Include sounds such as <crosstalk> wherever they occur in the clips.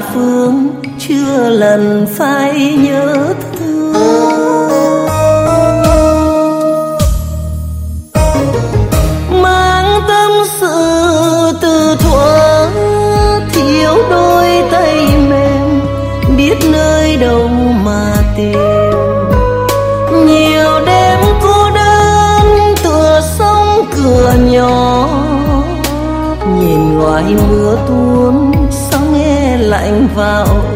phương chưa lần phải nhớ thương. Mang tâm sự từ thuở, thiếu đôi tay mềm, biết nơi đâu mà tìm. Nhiều đêm cô đơn tựa sông cửa nhỏ, nhìn ngoài mưa tuôn nghe lạnh vào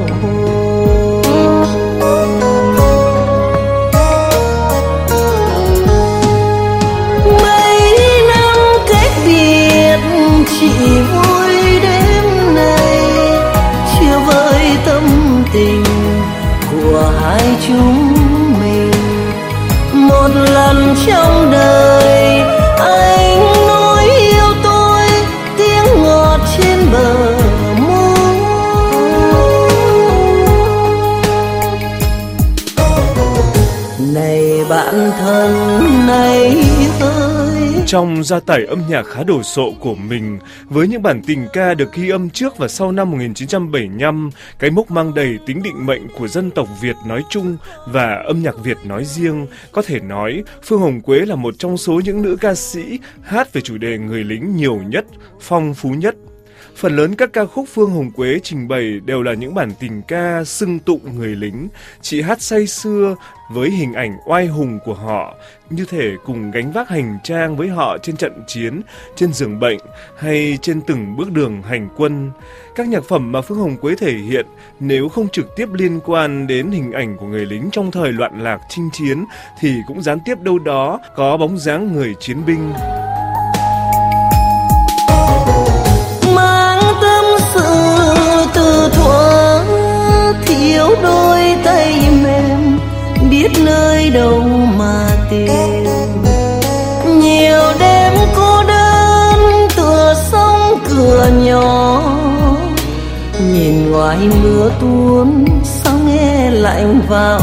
Trong gia tải âm nhạc khá đồ sộ của mình, với những bản tình ca được ghi âm trước và sau năm 1975, cái mốc mang đầy tính định mệnh của dân tộc Việt nói chung và âm nhạc Việt nói riêng, có thể nói Phương Hồng Quế là một trong số những nữ ca sĩ hát về chủ đề người lính nhiều nhất, phong phú nhất. Phần lớn các ca khúc Phương Hồng Quế trình bày đều là những bản tình ca xưng tụng người lính. Chị hát say xưa với hình ảnh oai hùng của họ, như thể cùng gánh vác hành trang với họ trên trận chiến, trên giường bệnh hay trên từng bước đường hành quân. Các nhạc phẩm mà Phương Hồng Quế thể hiện nếu không trực tiếp liên quan đến hình ảnh của người lính trong thời loạn lạc chinh chiến thì cũng gián tiếp đâu đó có bóng dáng người chiến binh. Biết nơi đâu mà tìm. Nhiều đêm cô đơn tựa sông cửa nhỏ. Nhìn ngoài mưa tuôn sao nghe lạnh vào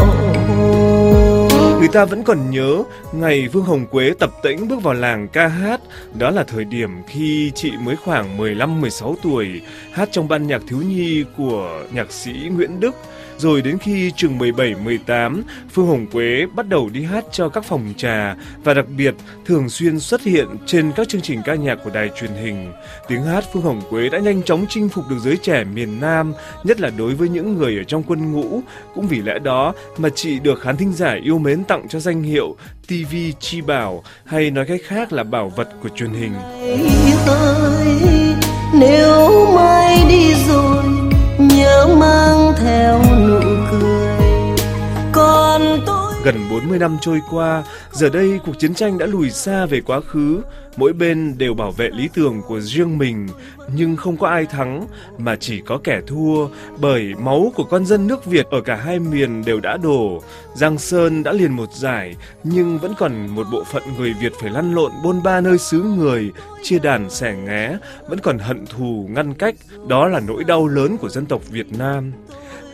Người ta vẫn còn nhớ ngày Vương Hồng Quế tập tễnh bước vào làng ca hát, đó là thời điểm khi chị mới khoảng 15-16 tuổi, hát trong ban nhạc thiếu nhi của nhạc sĩ Nguyễn Đức. Rồi đến khi trường 17-18, Phương Hồng Quế bắt đầu đi hát cho các phòng trà và đặc biệt thường xuyên xuất hiện trên các chương trình ca nhạc của đài truyền hình. Tiếng hát Phương Hồng Quế đã nhanh chóng chinh phục được giới trẻ miền Nam, nhất là đối với những người ở trong quân ngũ. Cũng vì lẽ đó mà chị được khán thính giả yêu mến tặng cho danh hiệu TV Chi Bảo hay nói cách khác là bảo vật của truyền hình. ơi nếu mai đi rồi nhớ mang theo Gần 40 năm trôi qua, giờ đây cuộc chiến tranh đã lùi xa về quá khứ, mỗi bên đều bảo vệ lý tưởng của riêng mình, nhưng không có ai thắng mà chỉ có kẻ thua, bởi máu của con dân nước Việt ở cả hai miền đều đã đổ. Giang Sơn đã liền một giải, nhưng vẫn còn một bộ phận người Việt phải lăn lộn bôn ba nơi xứ người, chia đàn xẻ nghé, vẫn còn hận thù ngăn cách, đó là nỗi đau lớn của dân tộc Việt Nam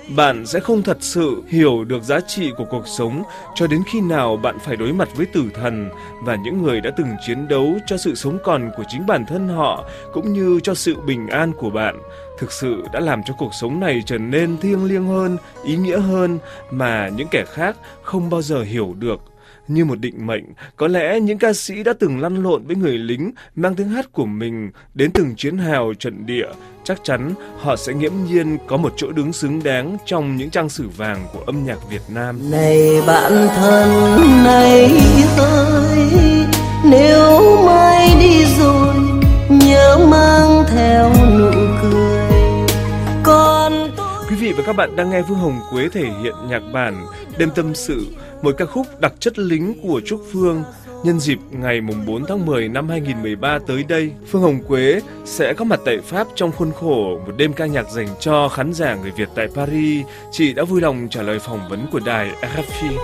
bạn sẽ không thật sự hiểu được giá trị của cuộc sống cho đến khi nào bạn phải đối mặt với tử thần và những người đã từng chiến đấu cho sự sống còn của chính bản thân họ cũng như cho sự bình an của bạn. Thực sự đã làm cho cuộc sống này trở nên thiêng liêng hơn, ý nghĩa hơn mà những kẻ khác không bao giờ hiểu được như một định mệnh, có lẽ những ca sĩ đã từng lăn lộn với người lính mang tiếng hát của mình đến từng chiến hào trận địa, chắc chắn họ sẽ nghiễm nhiên có một chỗ đứng xứng đáng trong những trang sử vàng của âm nhạc Việt Nam. này bạn thân này ơi nếu mai đi rồi nhớ mang theo vị và các bạn đang nghe Phương Hồng Quế thể hiện nhạc bản Đêm Tâm Sự, một ca khúc đặc chất lính của Trúc Phương. Nhân dịp ngày mùng 4 tháng 10 năm 2013 tới đây, Phương Hồng Quế sẽ có mặt tại Pháp trong khuôn khổ một đêm ca nhạc dành cho khán giả người Việt tại Paris. Chị đã vui lòng trả lời phỏng vấn của đài RFI.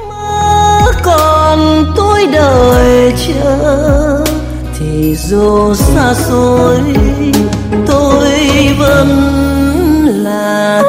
còn tôi đợi chờ thì dù xa xôi tôi vẫn là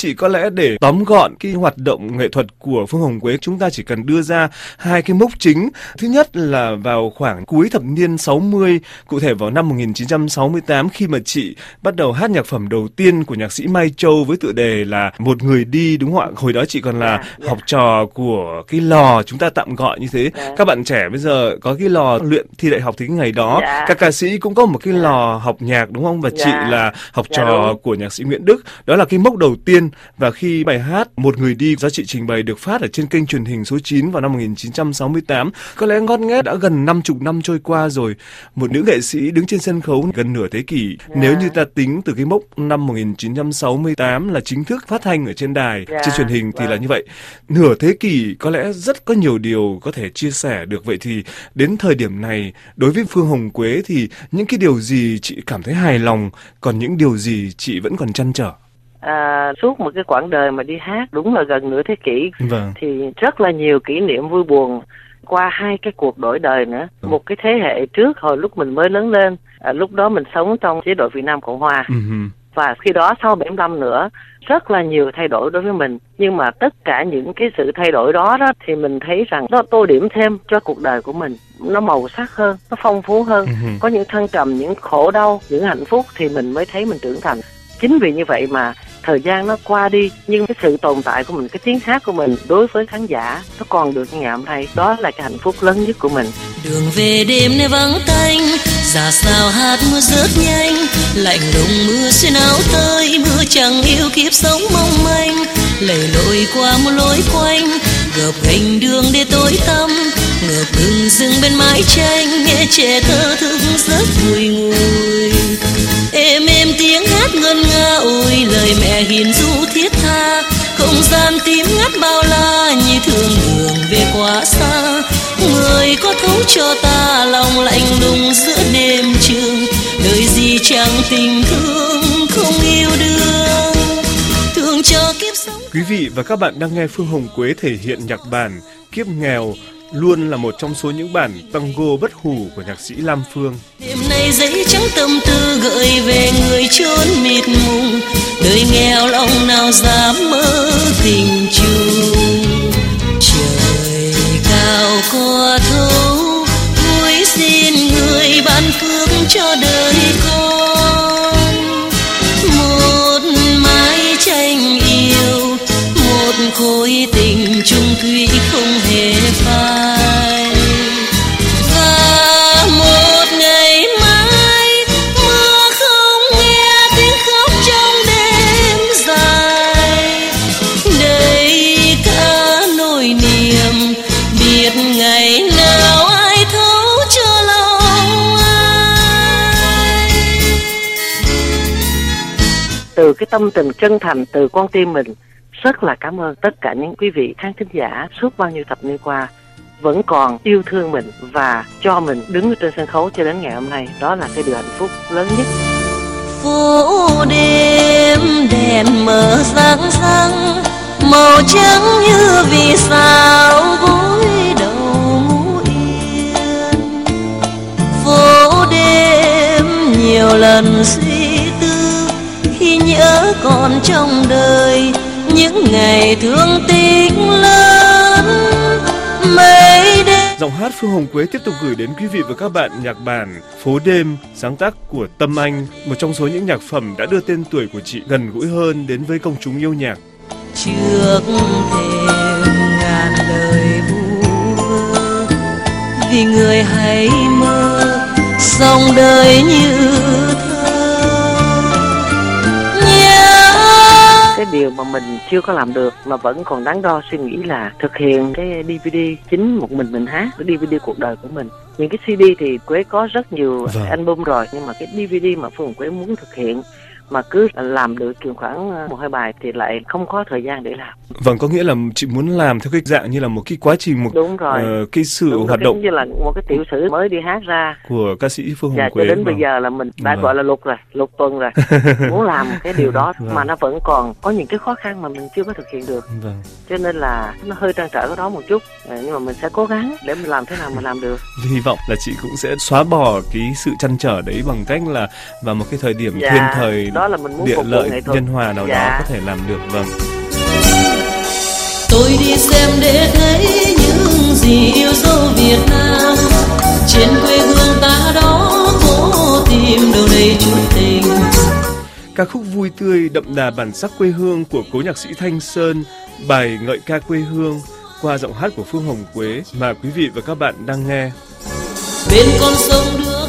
chị có lẽ để tóm gọn cái hoạt động nghệ thuật của Phương Hồng Quế chúng ta chỉ cần đưa ra hai cái mốc chính. Thứ nhất là vào khoảng cuối thập niên 60, cụ thể vào năm 1968 khi mà chị bắt đầu hát nhạc phẩm đầu tiên của nhạc sĩ Mai Châu với tựa đề là Một người đi đúng không ạ? Hồi đó chị còn là yeah, dạ, yeah. Dạ. học trò của cái lò chúng ta tạm gọi như thế. Yeah. Dạ. Các bạn trẻ bây giờ có cái lò luyện thi đại học thì cái ngày đó yeah. các ca sĩ cũng có một cái lò học nhạc đúng không? Và yeah. chị là học trò yeah, của nhạc sĩ Nguyễn Đức. Đó là cái mốc đầu tiên và khi bài hát Một người đi do chị trình bày được phát ở trên kênh truyền hình số 9 vào năm 1968, có lẽ ngót nghét đã gần 50 năm trôi qua rồi. Một nữ nghệ sĩ đứng trên sân khấu gần nửa thế kỷ. Yeah. Nếu như ta tính từ cái mốc năm 1968 là chính thức phát thanh ở trên đài, yeah. trên truyền hình thì là vâng. như vậy. Nửa thế kỷ có lẽ rất có nhiều điều có thể chia sẻ được. Vậy thì đến thời điểm này, đối với Phương Hồng Quế thì những cái điều gì chị cảm thấy hài lòng, còn những điều gì chị vẫn còn chăn trở? À, suốt một cái quãng đời mà đi hát đúng là gần nửa thế kỷ vâng. thì rất là nhiều kỷ niệm vui buồn qua hai cái cuộc đổi đời nữa ừ. một cái thế hệ trước hồi lúc mình mới lớn lên à, lúc đó mình sống trong chế độ Việt Nam Cộng Hòa ừ. và khi đó sau 75 nữa rất là nhiều thay đổi đối với mình nhưng mà tất cả những cái sự thay đổi đó đó thì mình thấy rằng nó tô điểm thêm cho cuộc đời của mình nó màu sắc hơn nó phong phú hơn uh-huh. có những thăng trầm những khổ đau những hạnh phúc thì mình mới thấy mình trưởng thành chính vì như vậy mà thời gian nó qua đi, nhưng cái sự tồn tại của mình, cái tiếng hát của mình đối với khán giả nó còn được như ngày hôm nay. Đó là cái hạnh phúc lớn nhất của mình. Đường về đêm nay vắng tanh giả sao hát mưa rớt nhanh, lạnh lùng mưa xuyên áo tơi, mưa chẳng yêu kiếp sống mong manh. Lầy lội qua một lối quanh gập gành đường để tối tăm, ngược bừng rừng bên mái tranh, nghe trẻ thơ thức rất vui ngùi êm êm tiếng hát ngân nga, ôi lời mẹ hiền du thiết tha. Không gian tím ngắt bao la, như thương đường về quá xa. Người có thấu cho ta lòng lạnh lùng giữa đêm trường. Đời gì chẳng tình thương, không yêu đương. Thương cho kiếp sống quý vị và các bạn đang nghe phương hồng quế thể hiện nhạc bản kiếp nghèo luôn là một trong số những bản tango bất hủ của nhạc sĩ Lam Phương. Đêm nay giấy trắng tâm tư gợi về người chốn mịt mùng, đời nghèo lòng nào dám mơ tình chung. Trời cao có thấu, vui xin người ban phước cho đời con. Một mái tranh yêu, một khối tình chung thủy không hề phai. Và một ngày mai, mưa không nghe tiếng khóc trong đêm dài. Đầy cả nỗi niềm, biết ngày nào ai thấu cho lòng ai. Từ cái tâm tình chân thành từ con tim mình rất là cảm ơn tất cả những quý vị khán thính giả suốt bao nhiêu thập niên qua vẫn còn yêu thương mình và cho mình đứng trên sân khấu cho đến ngày hôm nay. Đó là cái điều hạnh phúc lớn nhất. Phố đêm đèn mở sáng sáng, màu trắng như vì sao gối đầu ngủ yên. Phố đêm nhiều lần suy tư, khi nhớ còn trong đời những ngày thương tích lớn mây đêm Giọng hát Phương Hồng Quế tiếp tục gửi đến quý vị và các bạn nhạc bản Phố đêm, sáng tác của Tâm Anh, một trong số những nhạc phẩm đã đưa tên tuổi của chị gần gũi hơn đến với công chúng yêu nhạc. Trước thềm ngàn lời vu vì người hãy mơ sông đời như điều mà mình chưa có làm được mà vẫn còn đáng đo suy nghĩ là thực hiện cái DVD chính một mình mình hát cái DVD cuộc đời của mình những cái CD thì Quế có rất nhiều vâng. album rồi nhưng mà cái DVD mà Phương Quế muốn thực hiện mà cứ làm được chừng khoảng ờ, một hai bài thì lại không có thời gian để làm. Vâng, có nghĩa là chị muốn làm theo cái dạng như là một cái quá trình một đúng rồi. Uh, cái sự đúng hoạt động như là một cái tiểu sử mới đi hát ra của ca sĩ Phương Hồng dạ, Quế. Cho đến vâng. bây giờ là mình đã vâng. gọi là lục rồi, lục tuần rồi. <laughs> muốn làm cái điều đó vâng. mà nó vẫn còn có những cái khó khăn mà mình chưa có thực hiện được. Vâng. Cho nên là nó hơi trăn trở cái đó một chút ờ, nhưng mà mình sẽ cố gắng để mình làm thế nào mà làm được. Hy vọng là chị cũng sẽ xóa bỏ cái sự trăn trở đấy bằng cách là vào một cái thời điểm dạ, thiên thời đó là mình muốn địa phục lợi nghệ thuật. nhân hòa nào dạ. đó có thể làm được vâng. Tôi đi xem để thấy những gì yêu dấu Việt Nam. Trên quê hương ta đó cố tìm đâu đây chút tình. Ca khúc vui tươi đậm đà bản sắc quê hương của cố nhạc sĩ Thanh Sơn bài ngợi ca quê hương qua giọng hát của Phương Hồng Quế mà quý vị và các bạn đang nghe. Bên con sông đưa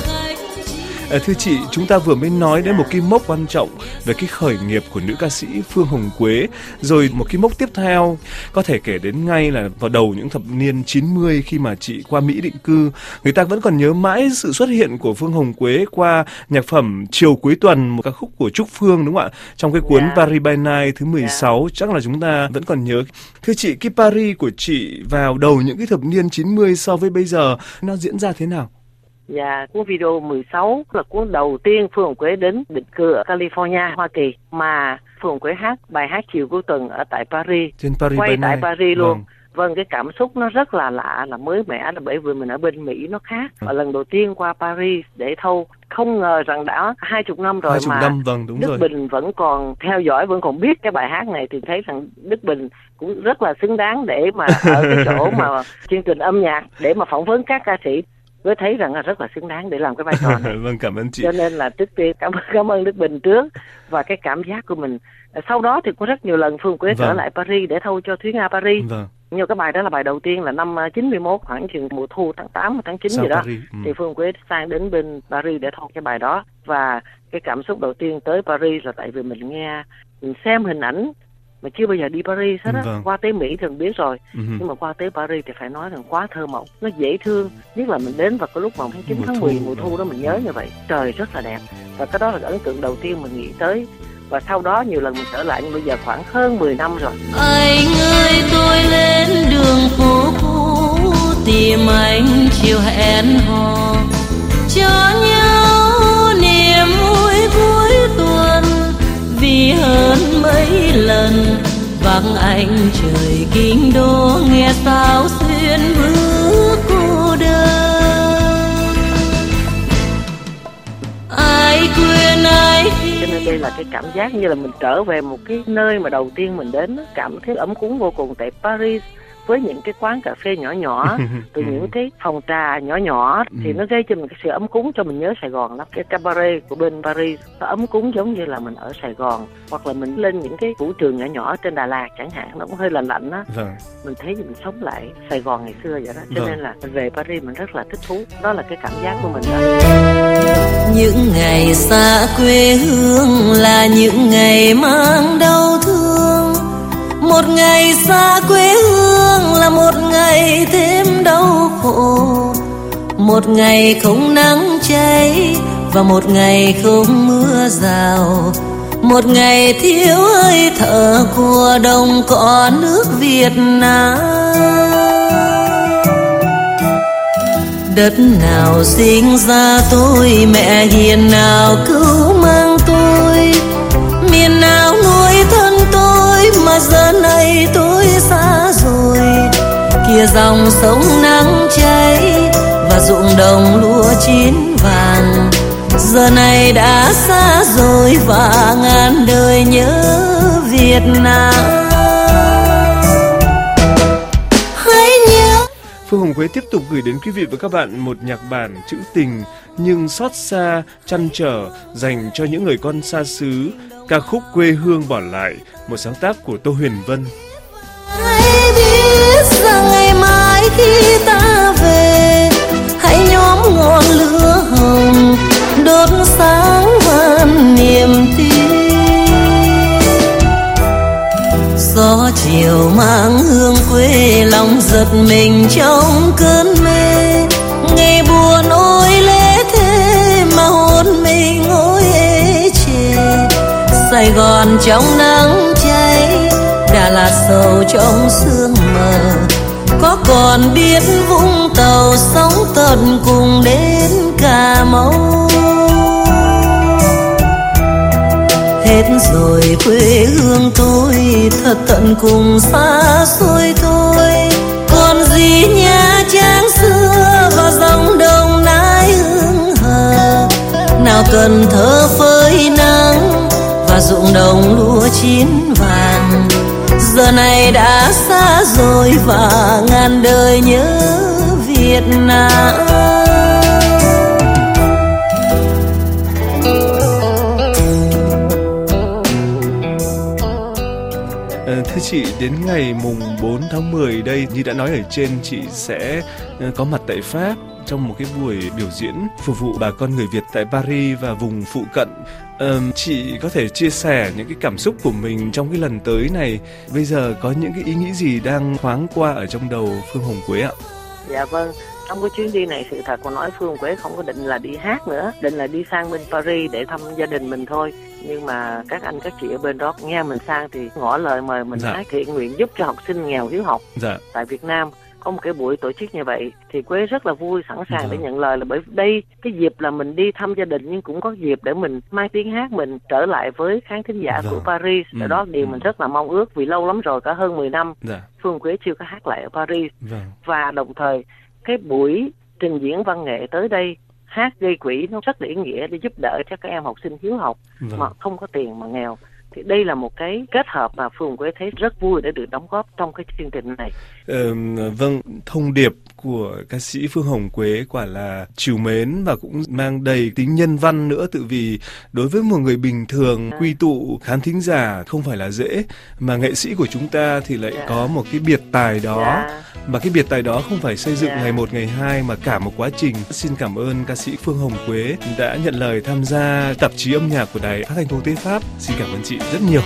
À, thưa chị, chúng ta vừa mới nói đến một cái mốc quan trọng về cái khởi nghiệp của nữ ca sĩ Phương Hồng Quế. Rồi một cái mốc tiếp theo có thể kể đến ngay là vào đầu những thập niên 90 khi mà chị qua Mỹ định cư. Người ta vẫn còn nhớ mãi sự xuất hiện của Phương Hồng Quế qua nhạc phẩm Chiều cuối tuần, một ca khúc của Trúc Phương đúng không ạ? Trong cái cuốn yeah. Dạ. Paris by Night thứ 16 yeah. Dạ. chắc là chúng ta vẫn còn nhớ. Thưa chị, cái Paris của chị vào đầu những cái thập niên 90 so với bây giờ nó diễn ra thế nào? Và cuốn video 16 là cuốn đầu tiên Phương Quế đến định cư ở California, Hoa Kỳ mà Phương Quế hát bài hát chiều cuối tuần ở tại Paris. Trên Paris quay tại. Paris luôn. Vâng. vâng cái cảm xúc nó rất là lạ là mới mẻ là bởi vì mình ở bên Mỹ nó khác và lần đầu tiên qua Paris để thâu không ngờ rằng đã hai chục năm rồi 20 mà năm, vâng, đúng Đức rồi. Bình vẫn còn theo dõi vẫn còn biết cái bài hát này thì thấy rằng Đức Bình cũng rất là xứng đáng để mà <laughs> ở cái chỗ mà chương trình âm nhạc để mà phỏng vấn các ca sĩ tôi thấy rằng là rất là xứng đáng để làm cái vai trò này. <laughs> vâng cảm ơn chị. Cho nên là trước tiên cảm cảm ơn Đức Bình trước và cái cảm giác của mình. Sau đó thì có rất nhiều lần Phương Quế vâng. trở lại Paris để thâu cho Thúy Nga Paris. Vâng. Nhưng cái bài đó là bài đầu tiên là năm 91 à, khoảng chừng mùa thu tháng 8 tháng 9 Sau gì đó. Paris. Ừ. Thì Phương Quế sang đến bên Paris để thâu cái bài đó và cái cảm xúc đầu tiên tới Paris là tại vì mình nghe mình xem hình ảnh mà chưa bao giờ đi Paris hết á. Vâng. qua tới Mỹ thường biết rồi. Uh-huh. nhưng mà qua tới Paris thì phải nói rằng quá thơ mộng nó dễ thương. Nhất là mình đến vào cái lúc vào tháng 9 tháng 10 mùa thu đó mình nhớ như vậy. Trời rất là đẹp. Và cái đó là ấn tượng đầu tiên mình nghĩ tới. Và sau đó nhiều lần mình trở lại nhưng bây giờ khoảng hơn 10 năm rồi. Anh ơi tôi lên đường phố cũ tìm anh chiều hẹn hò. Cho nhau vì hơn mấy lần. Vắng anh trời kinh đô, nghe sao xuyên bước cô đơn. Ai quên ai cho nên đây là cái cảm giác như là mình trở về một cái nơi mà đầu tiên mình đến cảm thấy ấm cúng vô cùng tại Paris với những cái quán cà phê nhỏ nhỏ từ những cái phòng trà nhỏ nhỏ thì ừ. nó gây cho mình cái sự ấm cúng cho mình nhớ Sài Gòn lắm cái cabaret của bên Paris nó ấm cúng giống như là mình ở Sài Gòn hoặc là mình lên những cái vũ trường nhỏ nhỏ trên Đà Lạt chẳng hạn nó cũng hơi lạnh lạnh á vâng. mình thấy mình sống lại Sài Gòn ngày xưa vậy đó cho vâng. nên là mình về Paris mình rất là thích thú đó là cái cảm giác của mình đó những ngày xa quê hương là những ngày mang đau thương một ngày xa quê hương là một ngày thêm đau khổ. Một ngày không nắng cháy và một ngày không mưa rào. Một ngày thiếu hơi thở của đồng cỏ nước Việt Nam. Đất nào sinh ra tôi, mẹ hiền nào cứu mang tôi. Miền nào nuôi tôi mà giờ này tôi xa rồi. Kia dòng sông nắng cháy và ruộng đồng lúa chín vàng. Giờ này đã xa rồi và ngàn đời nhớ Việt Nam. Phương Hồng Quế tiếp tục gửi đến quý vị và các bạn một nhạc bản trữ tình nhưng xót xa, chăn trở dành cho những người con xa xứ, ca khúc quê hương bỏ lại, một sáng tác của Tô Huyền Vân. Hãy biết rằng ngày mai khi ta về, hãy nhóm ngọn lửa hồng đốt sáng van niềm tin gió chiều mang hương quê lòng giật mình trong cơn mê sài gòn trong nắng cháy, đà lạt sầu trong sương mờ. Có còn biết vũng tàu sóng tận cùng đến cà mau? Hết rồi quê hương tôi, thật tận cùng xa xôi thôi còn gì nhà trang xưa và dòng đồng nái hương hờ? Nào cần thơ phơ ruộng đồng lúa chín vàng giờ này đã xa rồi và ngàn đời nhớ Việt Nam. Ờ, thưa chị, đến ngày mùng 4 tháng 10 đây, như đã nói ở trên, chị sẽ ờ, có mặt tại Pháp trong một cái buổi biểu diễn phục vụ bà con người Việt tại Paris và vùng phụ cận. Um, chị có thể chia sẻ những cái cảm xúc của mình trong cái lần tới này. Bây giờ có những cái ý nghĩ gì đang thoáng qua ở trong đầu Phương Hồng Quế ạ? Dạ vâng, trong cái chuyến đi này sự thật mà nói Phương Quế không có định là đi hát nữa, định là đi sang bên Paris để thăm gia đình mình thôi. Nhưng mà các anh các chị ở bên đó nghe mình sang thì ngỏ lời mời mình dạ. hát thiện nguyện giúp cho học sinh nghèo hiếu học dạ. tại Việt Nam có một cái buổi tổ chức như vậy thì quế rất là vui sẵn sàng để dạ. nhận lời là bởi đây cái dịp là mình đi thăm gia đình nhưng cũng có dịp để mình mang tiếng hát mình trở lại với khán thính giả của vâng. Paris ừ. đó điều mình rất là mong ước vì lâu lắm rồi cả hơn 10 năm dạ. Phương Quế chưa có hát lại ở Paris và đồng thời cái buổi trình diễn văn nghệ tới đây hát gây quỹ nó rất là ý nghĩa để giúp đỡ cho các em học sinh hiếu học vâng. mà không có tiền mà nghèo thì đây là một cái kết hợp mà phường quế thấy rất vui để được đóng góp trong cái chương trình này. Ờ, vâng, thông điệp của ca sĩ Phương Hồng Quế quả là chiều mến và cũng mang đầy tính nhân văn nữa tự vì đối với một người bình thường à. quy tụ khán thính giả không phải là dễ mà nghệ sĩ của chúng ta thì lại yeah. Dạ. có một cái biệt tài đó yeah. Dạ. mà cái biệt tài đó không phải xây dựng yeah. Ngày một ngày hai mà cả một quá trình. Xin cảm ơn ca sĩ Phương Hồng Quế đã nhận lời tham gia tạp chí âm nhạc của Đài Phát thanh Quốc tế Pháp. Xin cảm ơn chị rất nhiều.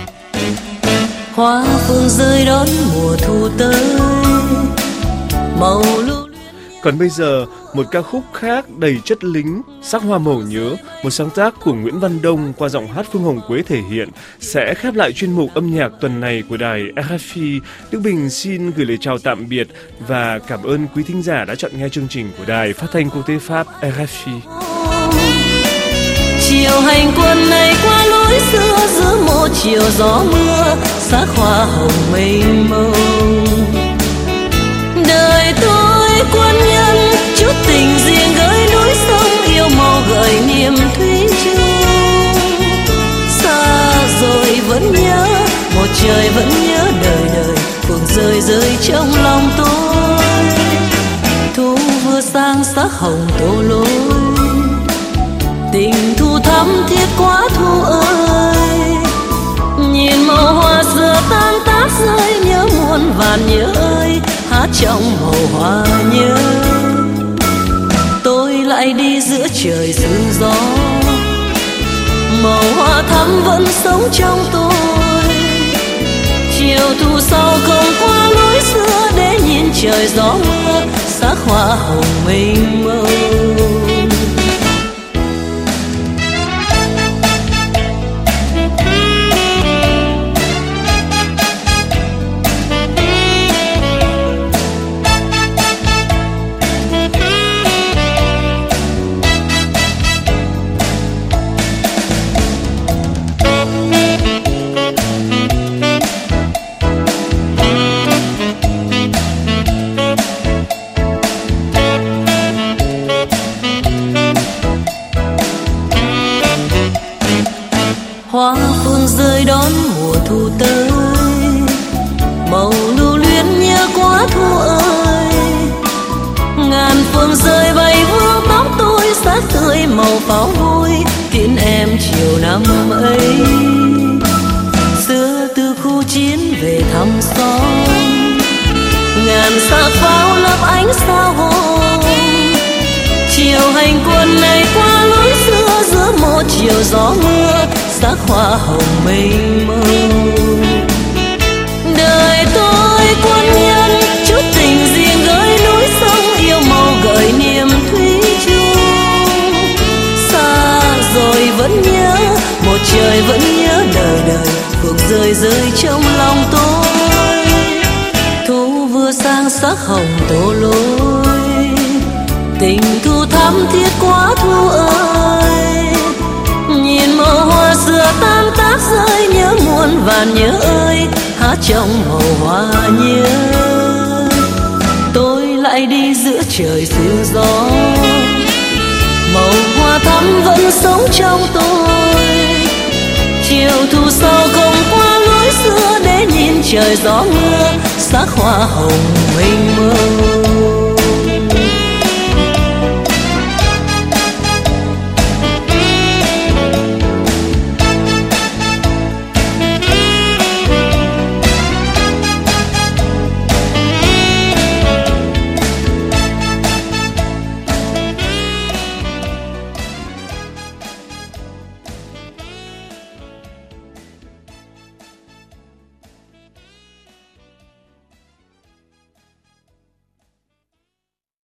Hoa phương rơi đón mùa thu tới màu lưu còn bây giờ, một ca khúc khác đầy chất lính, sắc hoa màu nhớ, một sáng tác của Nguyễn Văn Đông qua giọng hát Phương Hồng Quế thể hiện, sẽ khép lại chuyên mục âm nhạc tuần này của đài RFI. Đức Bình xin gửi lời chào tạm biệt và cảm ơn quý thính giả đã chọn nghe chương trình của đài phát thanh quốc tế Pháp RFI. Chiều hành quân này qua lối xưa giữa một chiều gió mưa, sắc hoa hồng mênh mông. Đời tôi quân nhân chút tình riêng gửi núi sông yêu màu gợi niềm thủy chung. Xa rồi vẫn nhớ một trời vẫn nhớ đời đời phượng rơi rơi trong lòng tôi. Thu vừa sang sắc hồng tô lối. Tình thu thắm thiết quá thu ơi. Nhìn màu hoa xưa tan tác rơi, nhớ muôn vàn nhớ ơi, hát trong màu hoa nhớ. Tôi lại đi giữa trời sương gió. Màu hoa thắm vẫn sống trong tôi. Chiều thu sau không qua lối xưa, để nhìn trời gió mưa, sắc hoa hồng mênh mông. Ánh sao hồng. Chiều hành quân này qua lối xưa, giữa một chiều gió mưa, sắc hoa hồng mênh mông. Đời tôi quân nhân, chút tình riêng gửi núi sông, yêu màu gợi niềm thủy rồi vẫn nhớ, một trời vẫn nhớ, đời đời, cuộc rơi rơi trong lòng tôi không hồng tô lối tình thu thắm thiết quá thu ơi. Nhìn màu hoa xưa tan tác rơi, nhớ muôn vàn nhớ ơi, hát trong màu hoa nhớ. Tôi lại đi giữa trời sương gió. Màu hoa thắm vẫn sống trong tôi. Trời gió mưa sắc hoa hồng mênh mông.